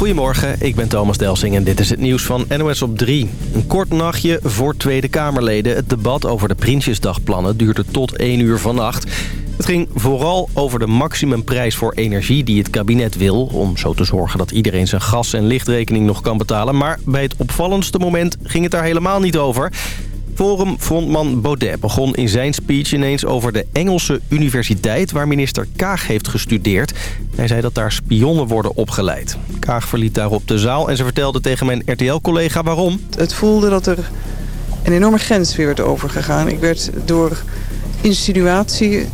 Goedemorgen, ik ben Thomas Delsing en dit is het nieuws van NOS op 3. Een kort nachtje voor Tweede Kamerleden. Het debat over de Prinsjesdagplannen duurde tot 1 uur vannacht. Het ging vooral over de maximumprijs voor energie die het kabinet wil... om zo te zorgen dat iedereen zijn gas- en lichtrekening nog kan betalen. Maar bij het opvallendste moment ging het daar helemaal niet over... Forum-frontman Baudet begon in zijn speech ineens over de Engelse universiteit... waar minister Kaag heeft gestudeerd. Hij zei dat daar spionnen worden opgeleid. Kaag verliet daarop de zaal en ze vertelde tegen mijn RTL-collega waarom. Het voelde dat er een enorme grens weer werd overgegaan. Ik werd door insinuatie uh,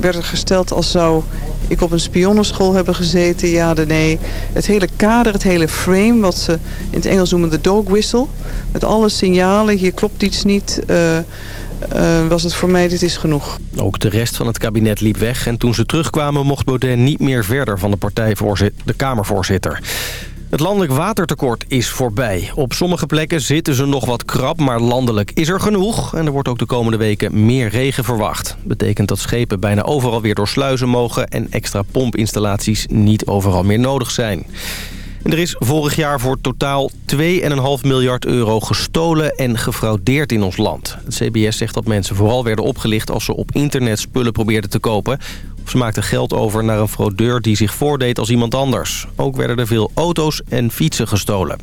werd er gesteld als zou ik op een spionnenschool hebben gezeten. Ja, de nee. Het hele kader, het hele frame, wat ze in het Engels noemen de dog whistle. Met alle signalen, hier klopt iets niet... Uh, uh, was het voor mij, dit is genoeg. Ook de rest van het kabinet liep weg. En toen ze terugkwamen mocht Baudet niet meer verder van de partijvoorzitter, de Kamervoorzitter. Het landelijk watertekort is voorbij. Op sommige plekken zitten ze nog wat krap, maar landelijk is er genoeg. En er wordt ook de komende weken meer regen verwacht. Betekent dat schepen bijna overal weer door sluizen mogen... en extra pompinstallaties niet overal meer nodig zijn. Er is vorig jaar voor totaal 2,5 miljard euro gestolen en gefraudeerd in ons land. Het CBS zegt dat mensen vooral werden opgelicht als ze op internet spullen probeerden te kopen. Of ze maakten geld over naar een fraudeur die zich voordeed als iemand anders. Ook werden er veel auto's en fietsen gestolen.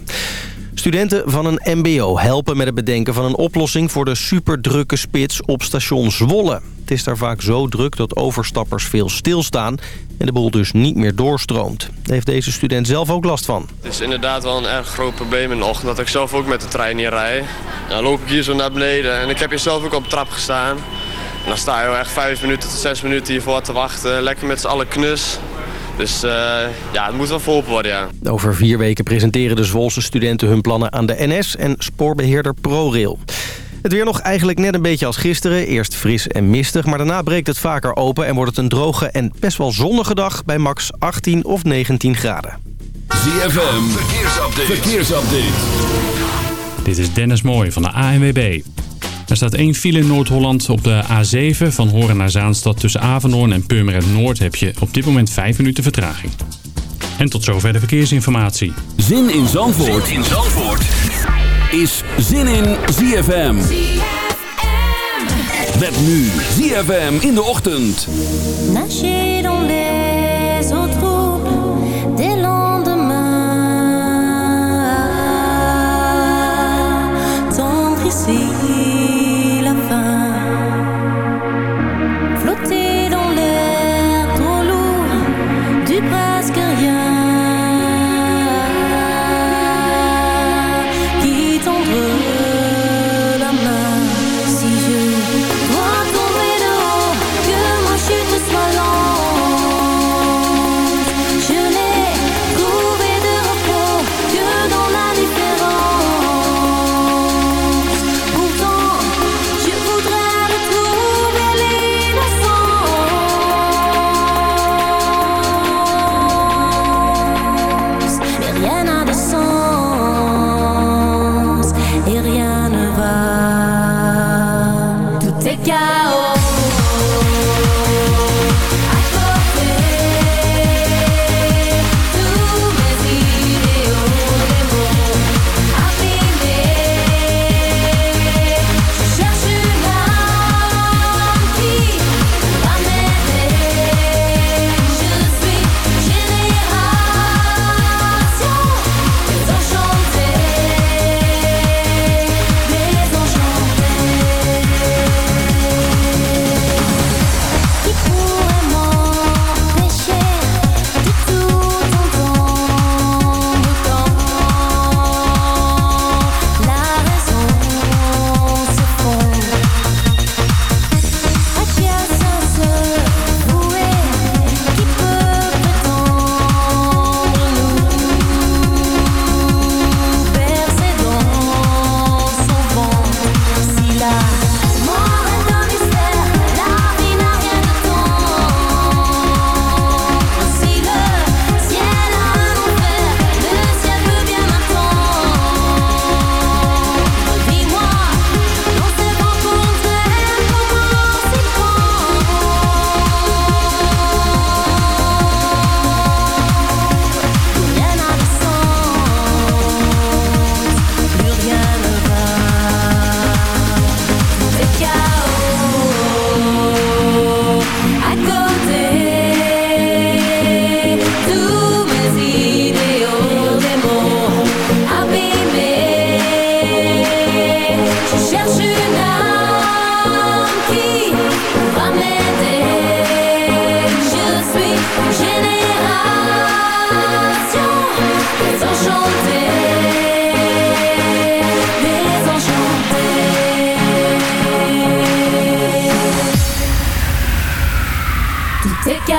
Studenten van een mbo helpen met het bedenken van een oplossing... voor de superdrukke spits op station Zwolle. Het is daar vaak zo druk dat overstappers veel stilstaan... en de boel dus niet meer doorstroomt. Daar heeft deze student zelf ook last van. Het is inderdaad wel een erg groot probleem in de dat ik zelf ook met de trein hier rij. Dan loop ik hier zo naar beneden en ik heb hier zelf ook op de trap gestaan... Dan sta je wel echt vijf minuten tot zes minuten hiervoor te wachten. Lekker met z'n allen knus. Dus uh, ja, het moet wel volop worden, ja. Over vier weken presenteren de Zwolse studenten hun plannen aan de NS en spoorbeheerder ProRail. Het weer nog eigenlijk net een beetje als gisteren. Eerst fris en mistig, maar daarna breekt het vaker open... en wordt het een droge en best wel zonnige dag bij max 18 of 19 graden. ZFM, verkeersupdate. verkeersupdate. Dit is Dennis Mooij van de ANWB. Er staat één file in Noord-Holland op de A7 van Horen naar Zaanstad. Tussen Avenhoorn en Purmerend Noord heb je op dit moment 5 minuten vertraging. En tot zover de verkeersinformatie. Zin in Zandvoort, zin in Zandvoort. is Zin in ZFM. ZFM. Met nu ZFM in de ochtend. Nager dans les eaux troubles des lendemains. Tendre ici.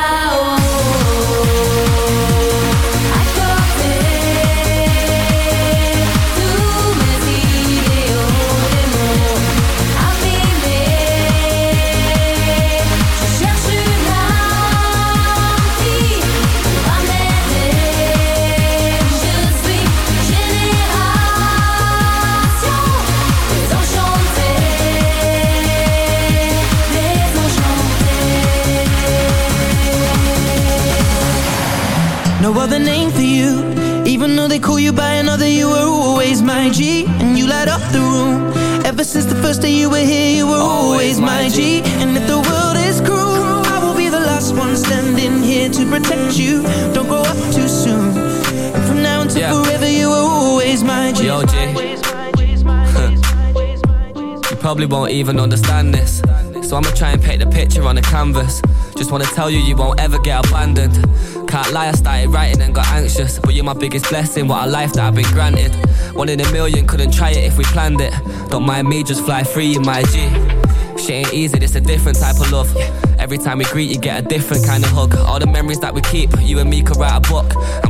I want. Probably won't even understand this So I'ma try and paint the picture on a canvas Just wanna tell you you won't ever get abandoned can't lie, I started writing and got anxious. But you're my biggest blessing, what a life that I've been granted. One in a million, couldn't try it if we planned it. Don't mind me, just fly free in my G. Shit ain't easy, it's a different type of love. Every time we greet, you get a different kind of hug. All the memories that we keep, you and me could write a book. And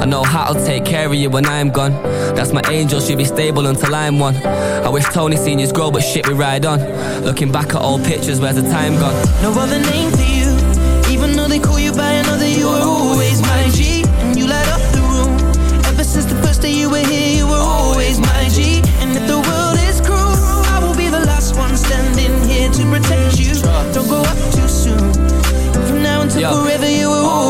I know how to take care of you when I'm gone. That's my angel, she'll be stable until I'm one. I wish Tony seniors grow, but shit, we ride on. Looking back at old pictures, where's the time gone? No other name for you even though they call you by another, you were always my G. And you light up the room. Ever since the first day you were here, you were always my G. And if the world is cruel, I will be the last one standing here to protect you. Don't go up too soon. From now until Yo, forever, you were always.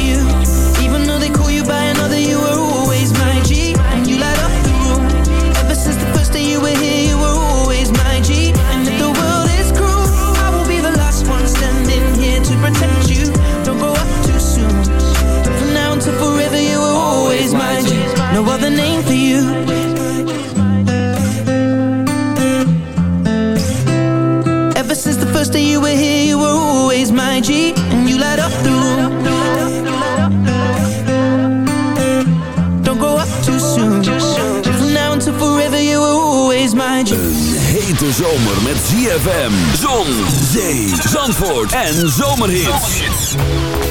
soon. From now until forever, you were always my G. hete zomer met ZFM, zon, zee, zandvoort en zomerhits.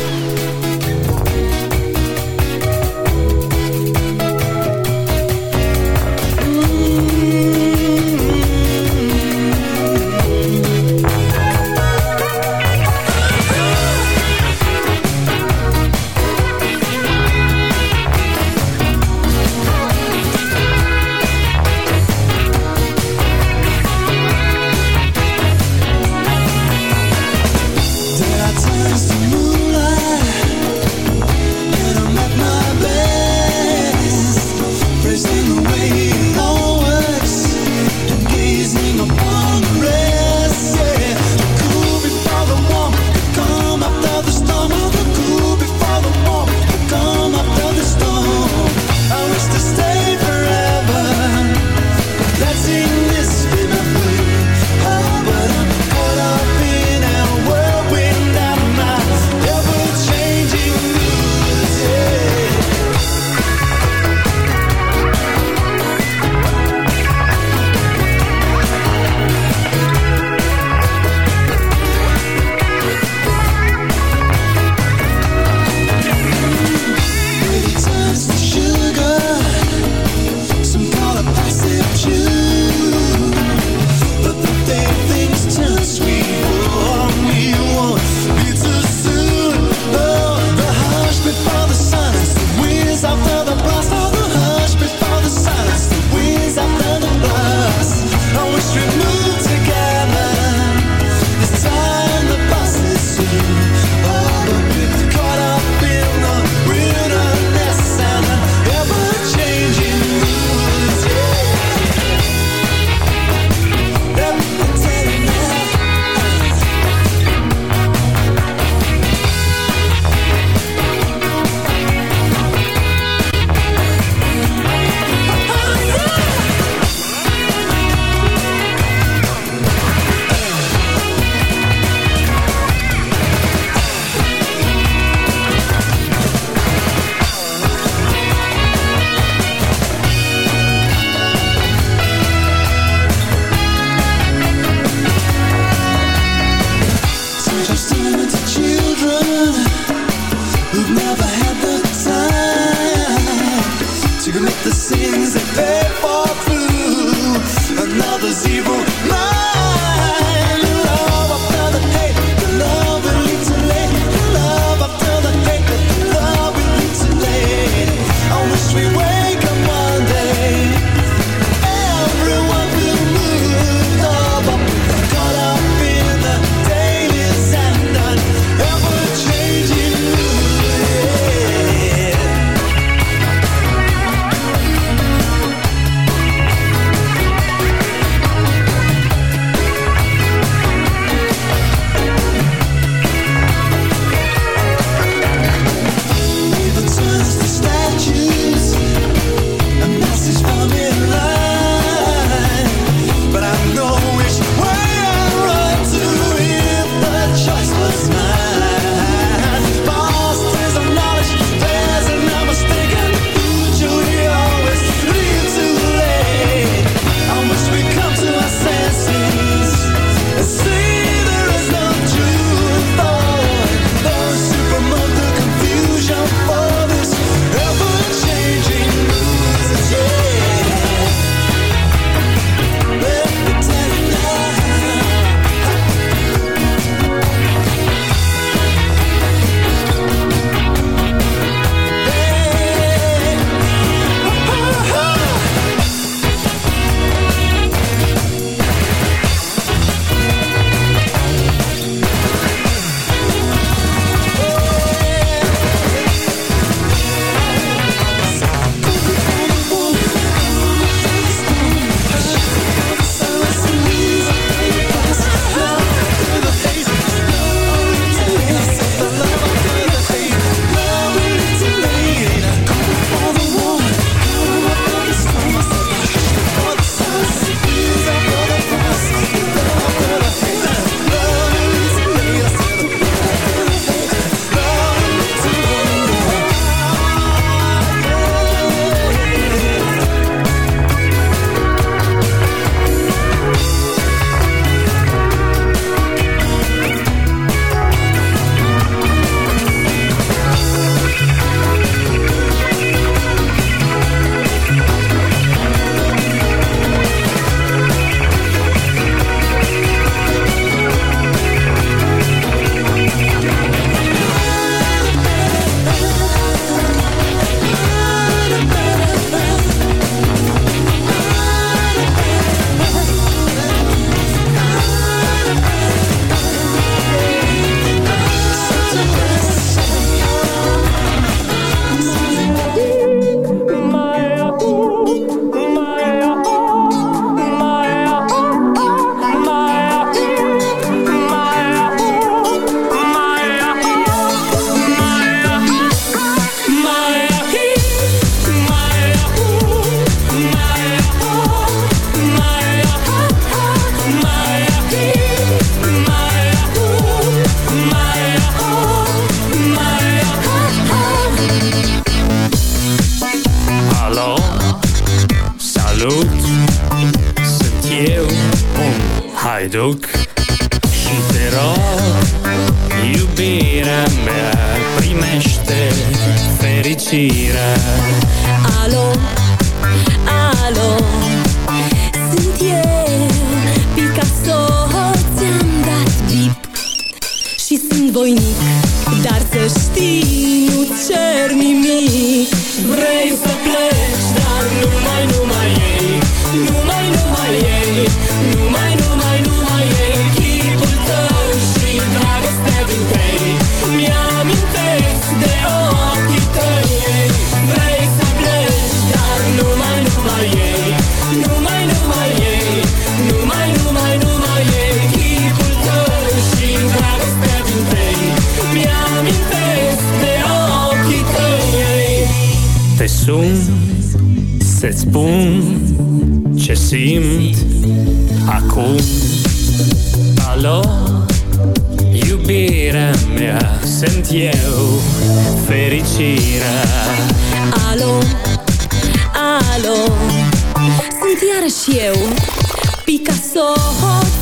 Picasso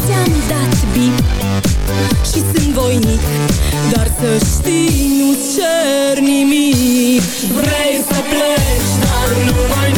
ți-am dat bip Și sunt voinic Dar să știi, nu cer nimic. Vrei să pleci, dar numai, numai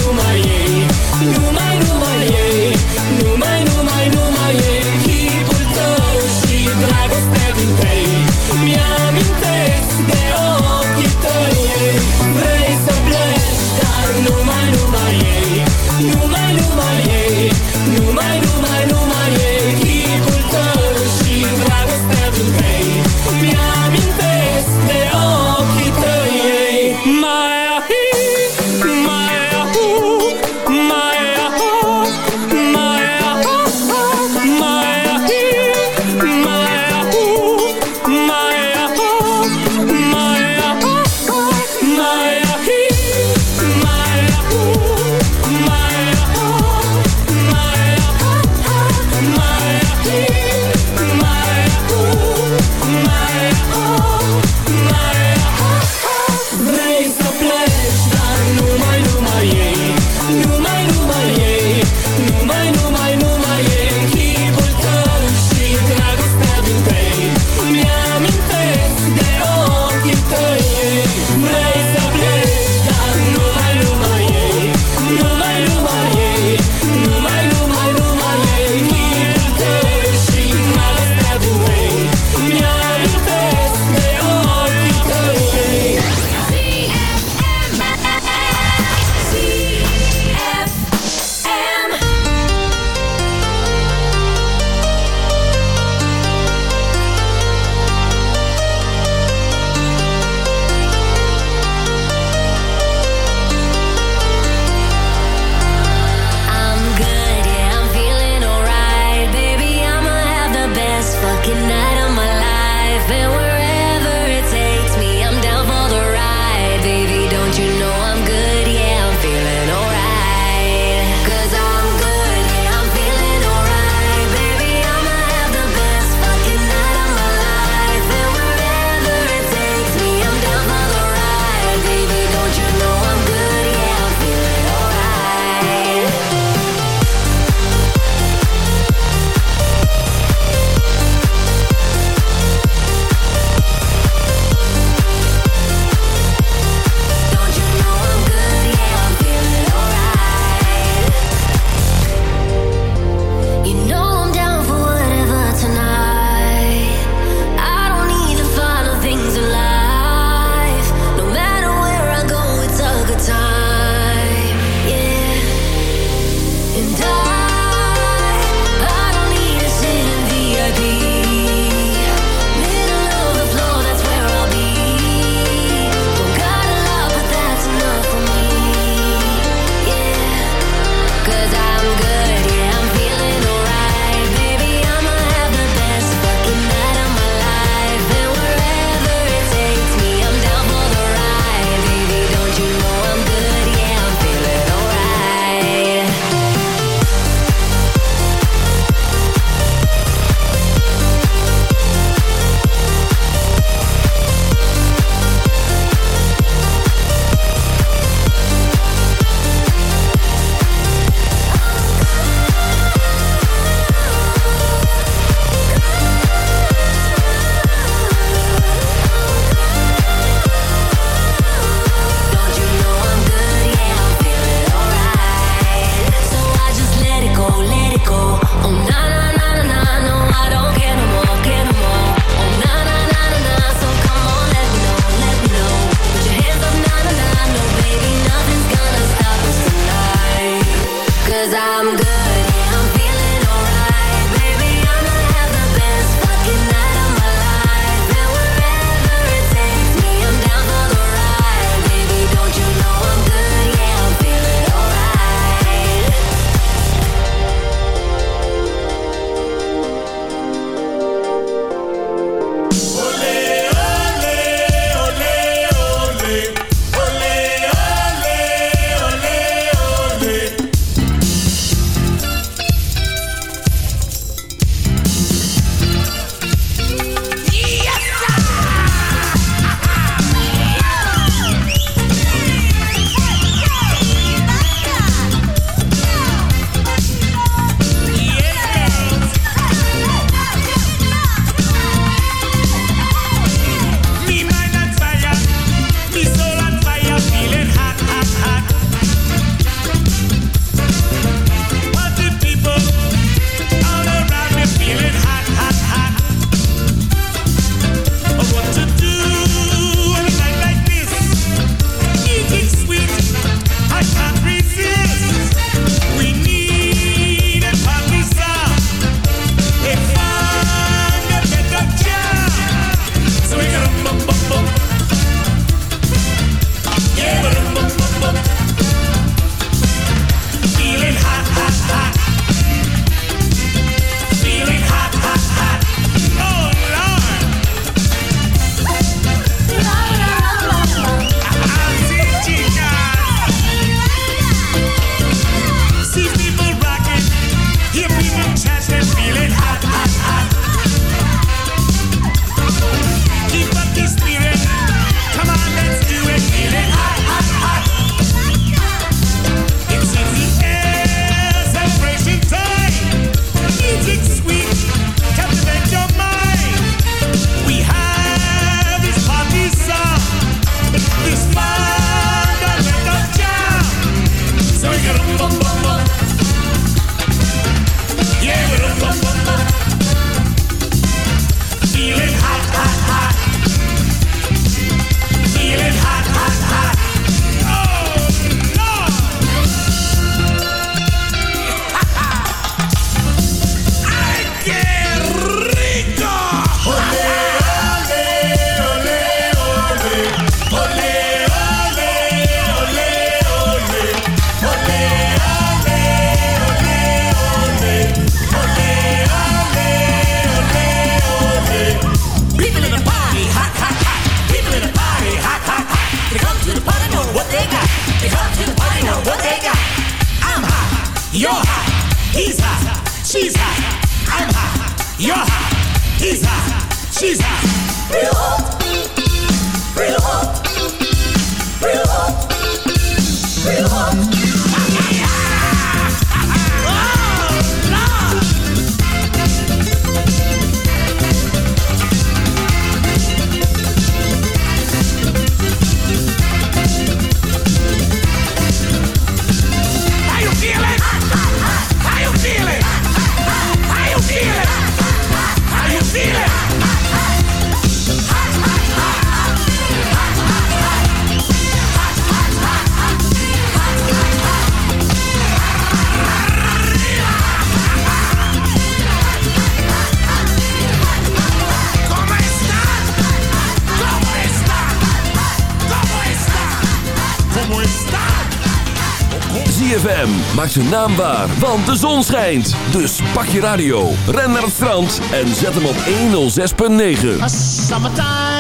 zijn naam waar, want de zon schijnt. Dus pak je radio, ren naar het strand en zet hem op 106.9.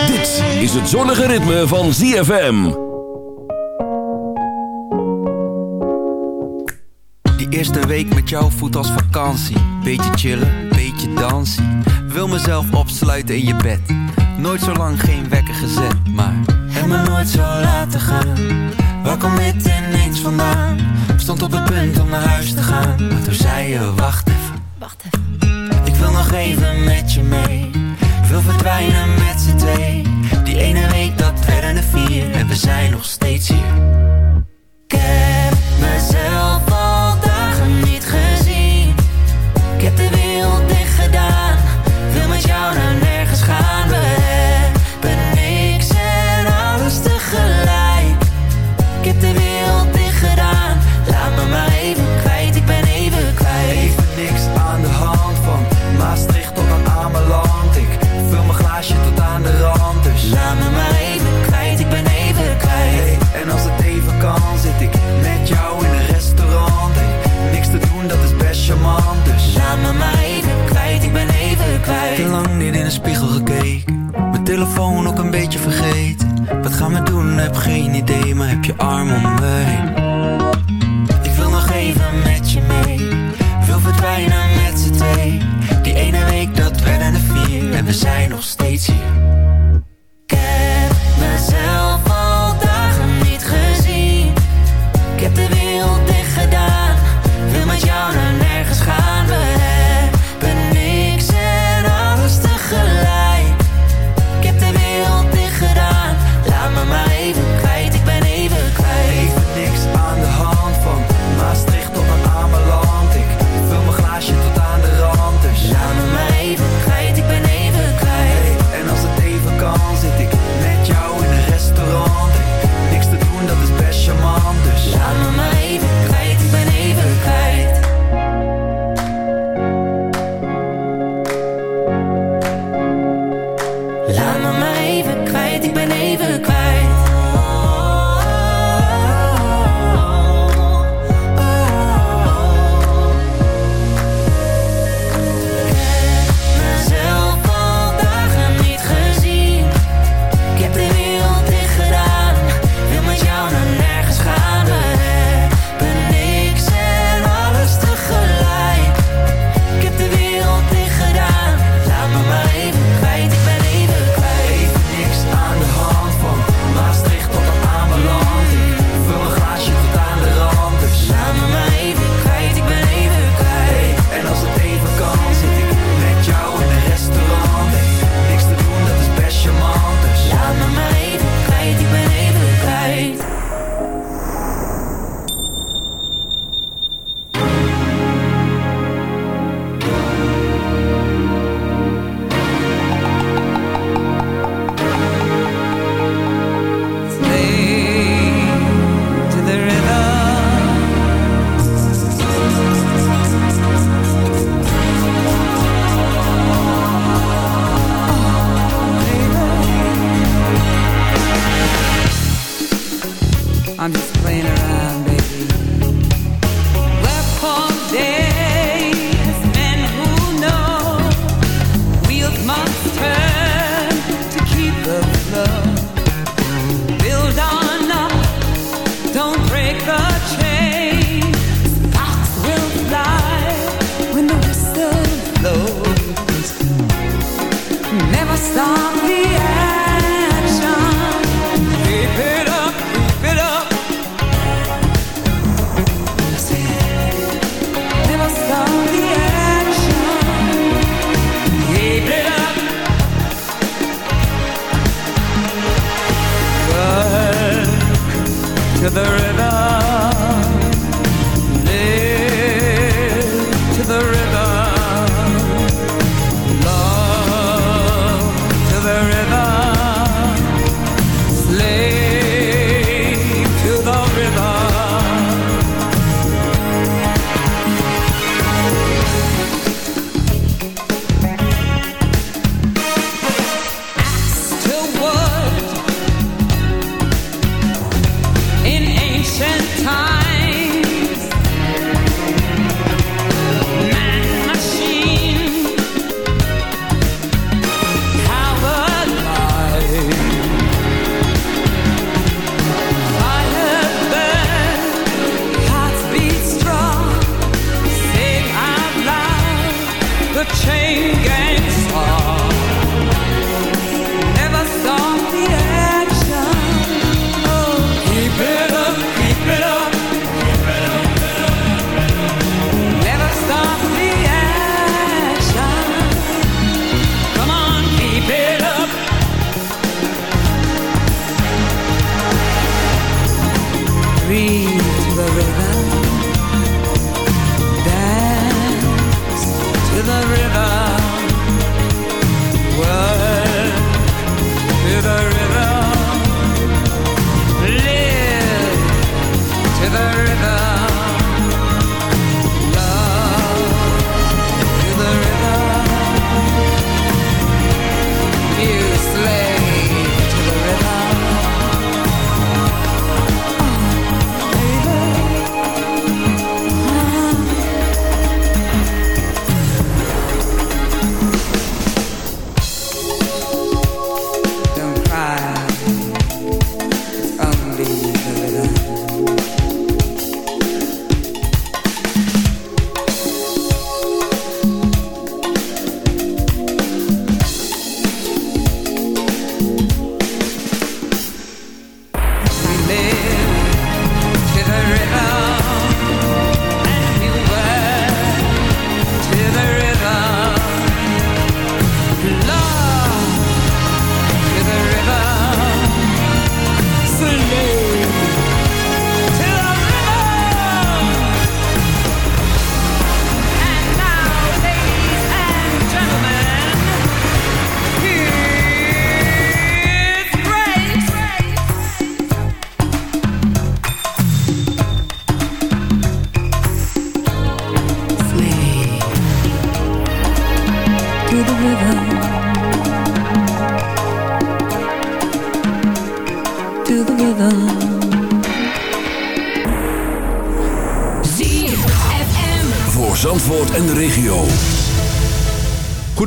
Dit is het zonnige ritme van ZFM. Die eerste week met jou voelt als vakantie. Beetje chillen, beetje dansen. Wil mezelf opsluiten in je bed. Nooit zo lang geen wekker gezet, maar... Heb me nooit zo laten gaan Waar kom dit ineens vandaan? Stond op het punt om naar huis te gaan. Maar toen zei je, wacht even. Wacht even. Ik wil nog even met je mee. Ik wil verdwijnen met z'n twee. Die ene week, dat werden de vier. En we zijn nog steeds hier. Ik heb mezelf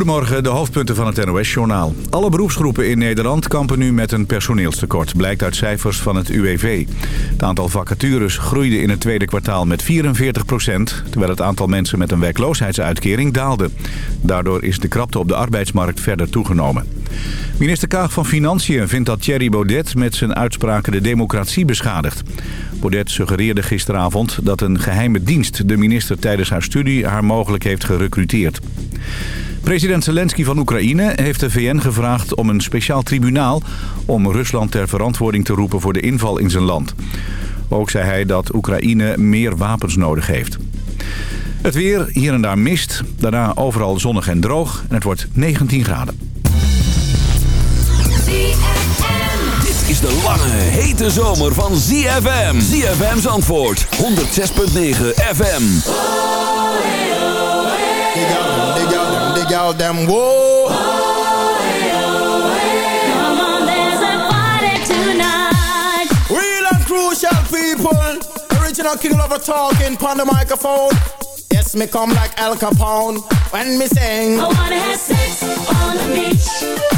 Goedemorgen, de hoofdpunten van het NOS-journaal. Alle beroepsgroepen in Nederland kampen nu met een personeelstekort, blijkt uit cijfers van het UWV. Het aantal vacatures groeide in het tweede kwartaal met 44% terwijl het aantal mensen met een werkloosheidsuitkering daalde. Daardoor is de krapte op de arbeidsmarkt verder toegenomen. Minister Kaag van Financiën vindt dat Thierry Baudet met zijn uitspraken de democratie beschadigt. Baudet suggereerde gisteravond dat een geheime dienst de minister tijdens haar studie haar mogelijk heeft gerecruiteerd. President Zelensky van Oekraïne heeft de VN gevraagd om een speciaal tribunaal... om Rusland ter verantwoording te roepen voor de inval in zijn land. Ook zei hij dat Oekraïne meer wapens nodig heeft. Het weer, hier en daar mist, daarna overal zonnig en droog en het wordt 19 graden. Dit is de lange, hete zomer van ZFM. ZFM's antwoord, 106.9 FM. Out them, whoa. Come on, there's a party tonight. Real and crucial people. Original king lover talking on the microphone. Yes, me come like Al Capone when me sing. I wanna have sex on the beach.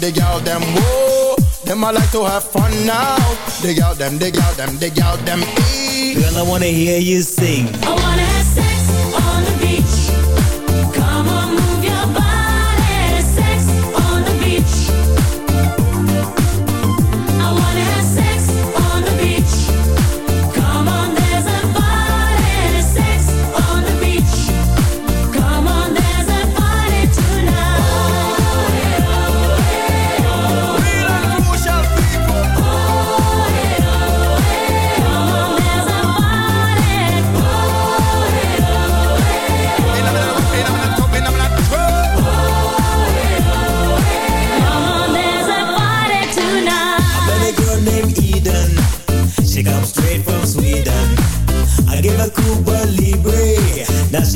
Dig out them, whoa. Them I like to have fun now. Dig out them, dig out them, dig out them. Girl, I wanna hear you sing. I wanna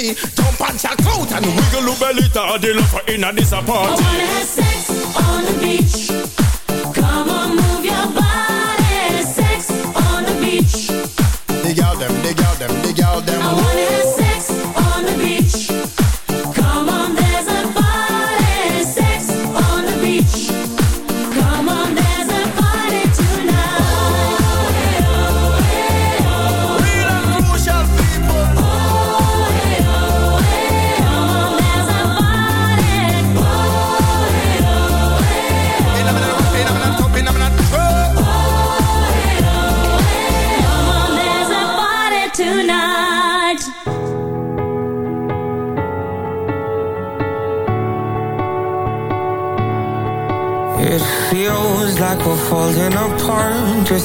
see. Jump and shout and wiggle your belly. Taddy love in a disappoint. I wanna have sex on the beach.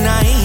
tonight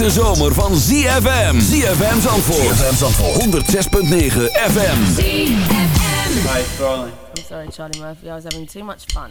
De zomer van ZFM. ZFM Zandvoort. ZFM Zandvoort. 106.9 FM. ZFM. Hi, Charlie. I'm sorry, Charlie Murphy. I was having too much fun.